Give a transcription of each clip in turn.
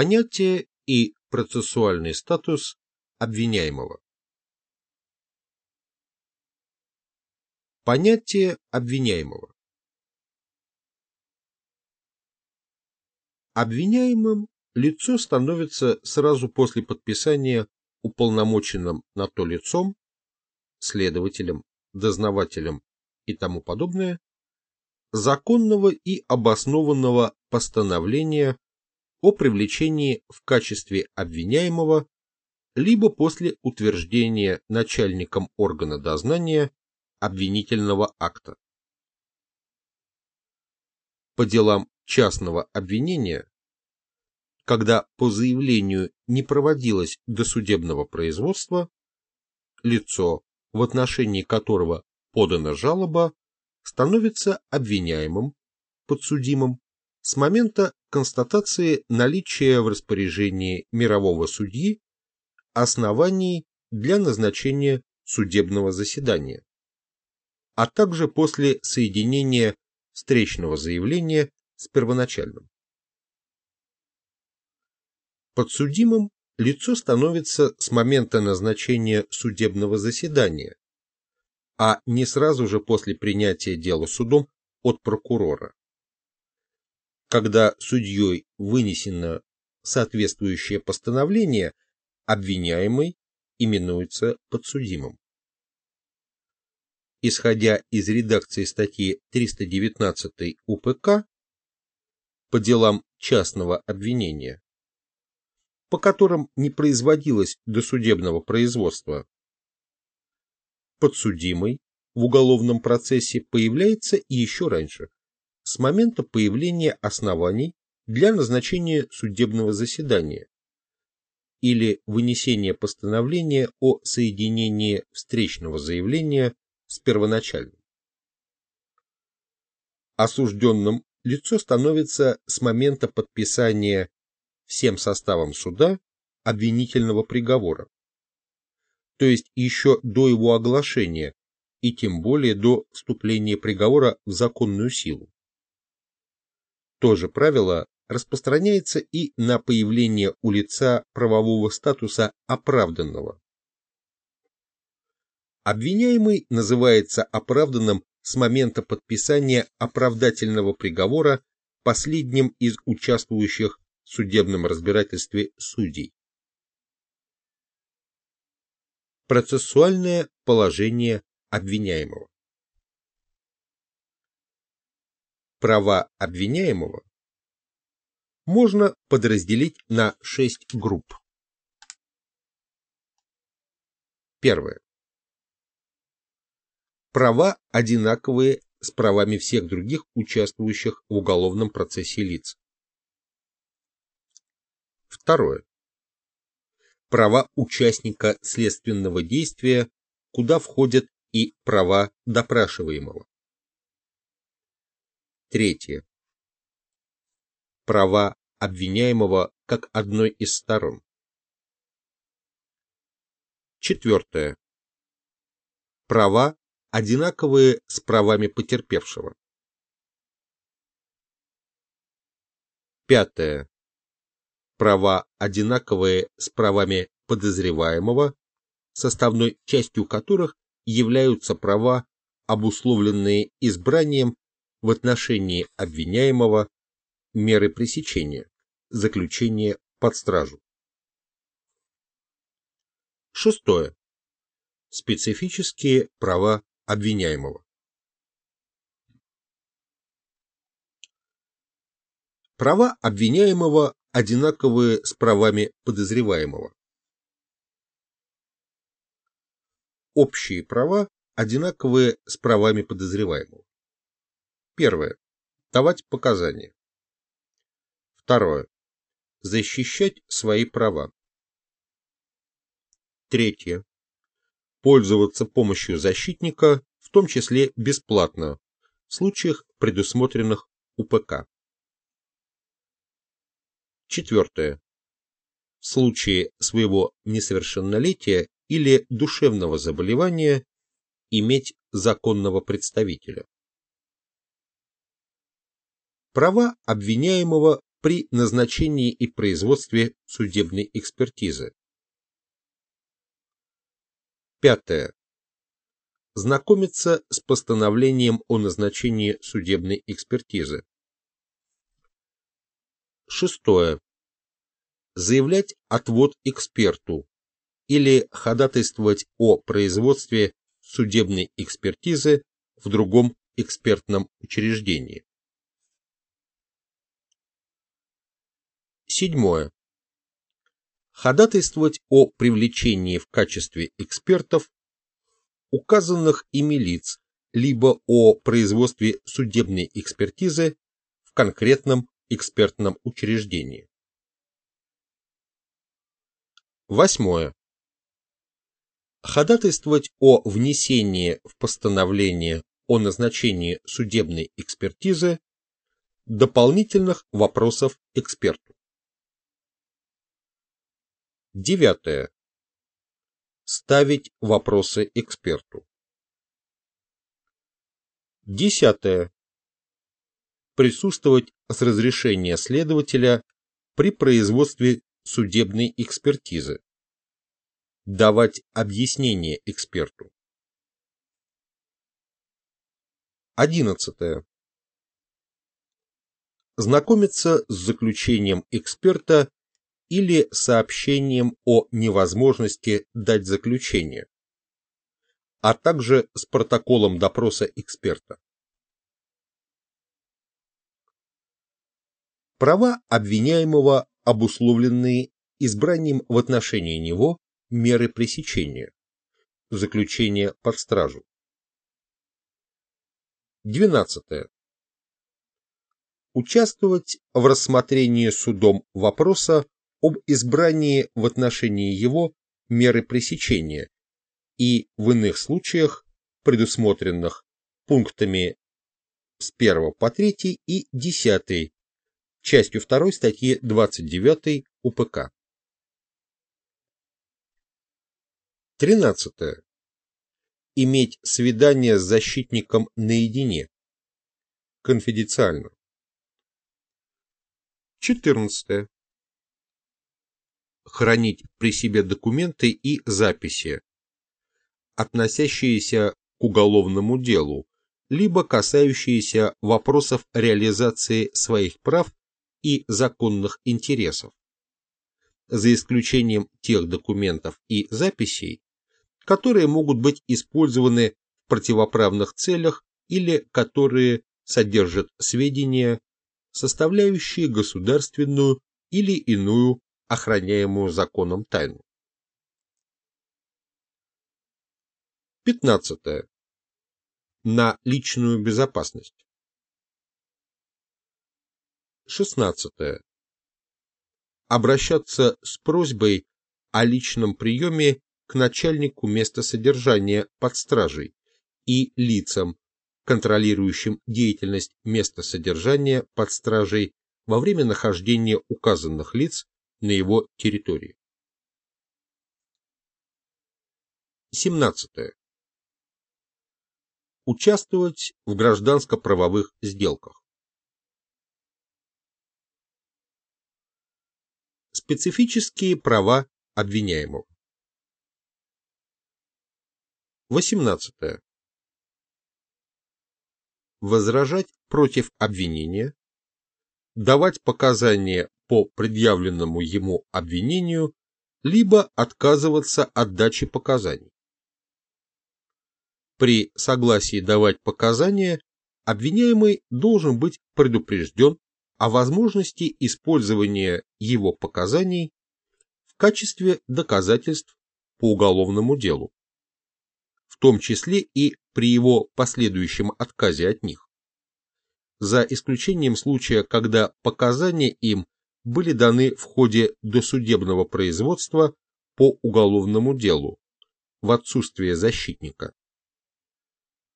Понятие и процессуальный статус обвиняемого. Понятие обвиняемого. Обвиняемым лицо становится сразу после подписания уполномоченным на то лицом, следователем, дознавателем и тому подобное, законного и обоснованного постановления о привлечении в качестве обвиняемого либо после утверждения начальником органа дознания обвинительного акта. По делам частного обвинения, когда по заявлению не проводилось досудебного производства, лицо, в отношении которого подана жалоба, становится обвиняемым, подсудимым, с момента констатации наличия в распоряжении мирового судьи оснований для назначения судебного заседания, а также после соединения встречного заявления с первоначальным. Подсудимым лицо становится с момента назначения судебного заседания, а не сразу же после принятия дела судом от прокурора. Когда судьей вынесено соответствующее постановление, обвиняемый именуется подсудимым. Исходя из редакции статьи 319 УПК по делам частного обвинения, по которым не производилось досудебного производства, подсудимый в уголовном процессе появляется еще раньше, с момента появления оснований для назначения судебного заседания или вынесения постановления о соединении встречного заявления с первоначальным. Осужденным лицо становится с момента подписания всем составом суда обвинительного приговора, то есть еще до его оглашения и тем более до вступления приговора в законную силу. То же правило распространяется и на появление у лица правового статуса оправданного. Обвиняемый называется оправданным с момента подписания оправдательного приговора последним из участвующих в судебном разбирательстве судей. Процессуальное положение обвиняемого Права обвиняемого можно подразделить на шесть групп. Первое. Права одинаковые с правами всех других участвующих в уголовном процессе лиц. Второе. Права участника следственного действия, куда входят и права допрашиваемого. Третье. Права обвиняемого как одной из сторон. Четвертое. Права, одинаковые с правами потерпевшего. Пятое. Права, одинаковые с правами подозреваемого, составной частью которых являются права, обусловленные избранием в отношении обвиняемого меры пресечения, заключение под стражу. Шестое. Специфические права обвиняемого. Права обвиняемого одинаковые с правами подозреваемого. Общие права одинаковые с правами подозреваемого. Первое. Давать показания. Второе. Защищать свои права. Третье. Пользоваться помощью защитника, в том числе бесплатно, в случаях, предусмотренных УПК. Четвертое. В случае своего несовершеннолетия или душевного заболевания иметь законного представителя. Права обвиняемого при назначении и производстве судебной экспертизы. Пятое. Знакомиться с постановлением о назначении судебной экспертизы. Шестое. Заявлять отвод эксперту или ходатайствовать о производстве судебной экспертизы в другом экспертном учреждении. Седьмое. Ходатайствовать о привлечении в качестве экспертов указанных ими лиц, либо о производстве судебной экспертизы в конкретном экспертном учреждении. Восьмое. Ходатайствовать о внесении в постановление о назначении судебной экспертизы дополнительных вопросов эксперту. Девятое. Ставить вопросы эксперту. Десятое. Присутствовать с разрешения следователя при производстве судебной экспертизы. Давать объяснение эксперту. Одиннадцатое. Знакомиться с заключением эксперта или сообщением о невозможности дать заключение, а также с протоколом допроса эксперта. Права обвиняемого обусловленные избранием в отношении него меры пресечения, заключение под стражу. 12. Участвовать в рассмотрении судом вопроса об избрании в отношении его меры пресечения и в иных случаях, предусмотренных пунктами с 1 по 3 и 10 частью 2 статьи 29 УПК. 13. Иметь свидание с защитником наедине. Конфиденциально. 14 хранить при себе документы и записи, относящиеся к уголовному делу, либо касающиеся вопросов реализации своих прав и законных интересов, за исключением тех документов и записей, которые могут быть использованы в противоправных целях или которые содержат сведения, составляющие государственную или иную охраняемую законом тайну. 15. На личную безопасность. 16. Обращаться с просьбой о личном приеме к начальнику места содержания под стражей и лицам, контролирующим деятельность места содержания под стражей во время нахождения указанных лиц на его территории. 17. Участвовать в гражданско-правовых сделках. Специфические права обвиняемого. 18. Возражать против обвинения, давать показания по предъявленному ему обвинению, либо отказываться от дачи показаний. При согласии давать показания обвиняемый должен быть предупрежден о возможности использования его показаний в качестве доказательств по уголовному делу, в том числе и при его последующем отказе от них, за исключением случая, когда показания им были даны в ходе досудебного производства по уголовному делу в отсутствие защитника,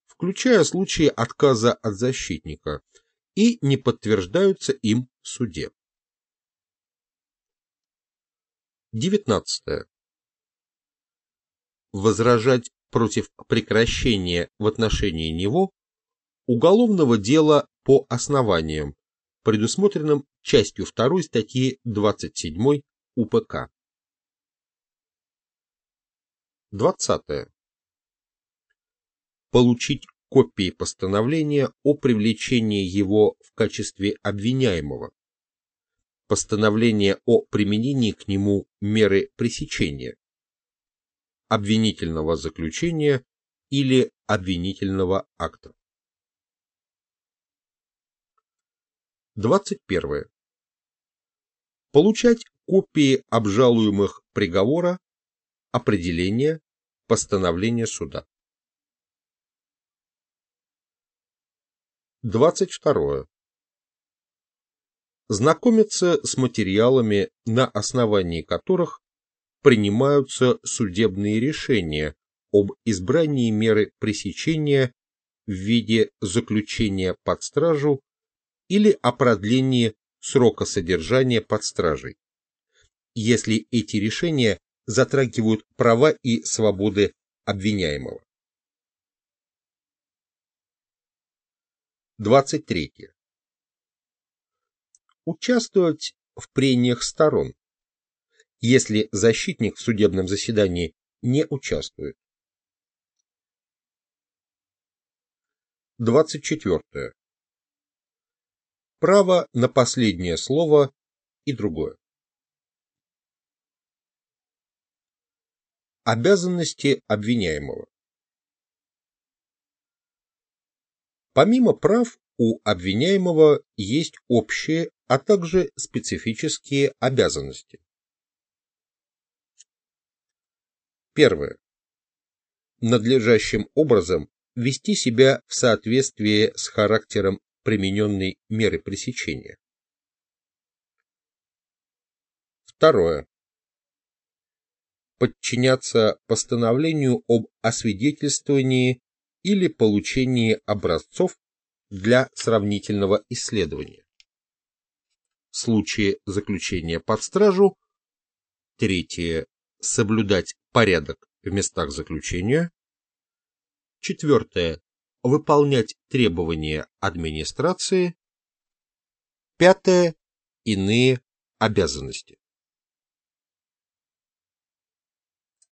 включая случаи отказа от защитника, и не подтверждаются им в суде. 19. Возражать против прекращения в отношении него уголовного дела по основаниям, предусмотренным частью 2 статьи 27 УПК. 20. Получить копии постановления о привлечении его в качестве обвиняемого, постановление о применении к нему меры пресечения, обвинительного заключения или обвинительного акта. 21. Получать копии обжалуемых приговора, определения, постановления суда. 22. Знакомиться с материалами, на основании которых принимаются судебные решения об избрании меры пресечения в виде заключения под стражу или о продлении срока содержания под стражей, если эти решения затрагивают права и свободы обвиняемого. 23. Участвовать в прениях сторон, если защитник в судебном заседании не участвует. 24. Право на последнее слово и другое. Обязанности обвиняемого. Помимо прав, у обвиняемого есть общие, а также специфические обязанности. Первое. Надлежащим образом вести себя в соответствии с характером примененной меры пресечения. Второе. Подчиняться постановлению об освидетельствовании или получении образцов для сравнительного исследования. В случае заключения под стражу. Третье. Соблюдать порядок в местах заключения. Четвертое. Выполнять требования администрации. Пятое. Иные обязанности.